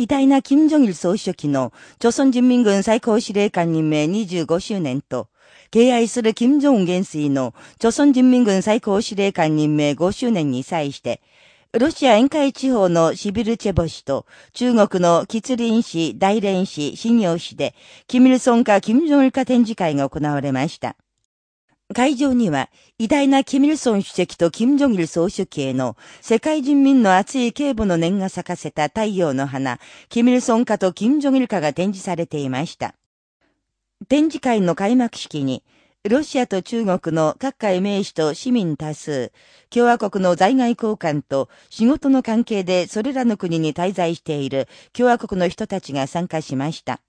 偉大な金正日総書記の、朝鮮人民軍最高司令官任命25周年と、敬愛する金正恩元帥の、朝鮮人民軍最高司令官任命5周年に際して、ロシア沿海地方のシビルチェボ市と、中国の吉林市、大連市、新陽市で、キミルソンか金正日か展示会が行われました。会場には、偉大なキミルソン主席とキム・ジョギル総書記への世界人民の熱い警護の念が咲かせた太陽の花、キミルソン家とキム・ジョギル家が展示されていました。展示会の開幕式に、ロシアと中国の各界名士と市民多数、共和国の在外交換と仕事の関係でそれらの国に滞在している共和国の人たちが参加しました。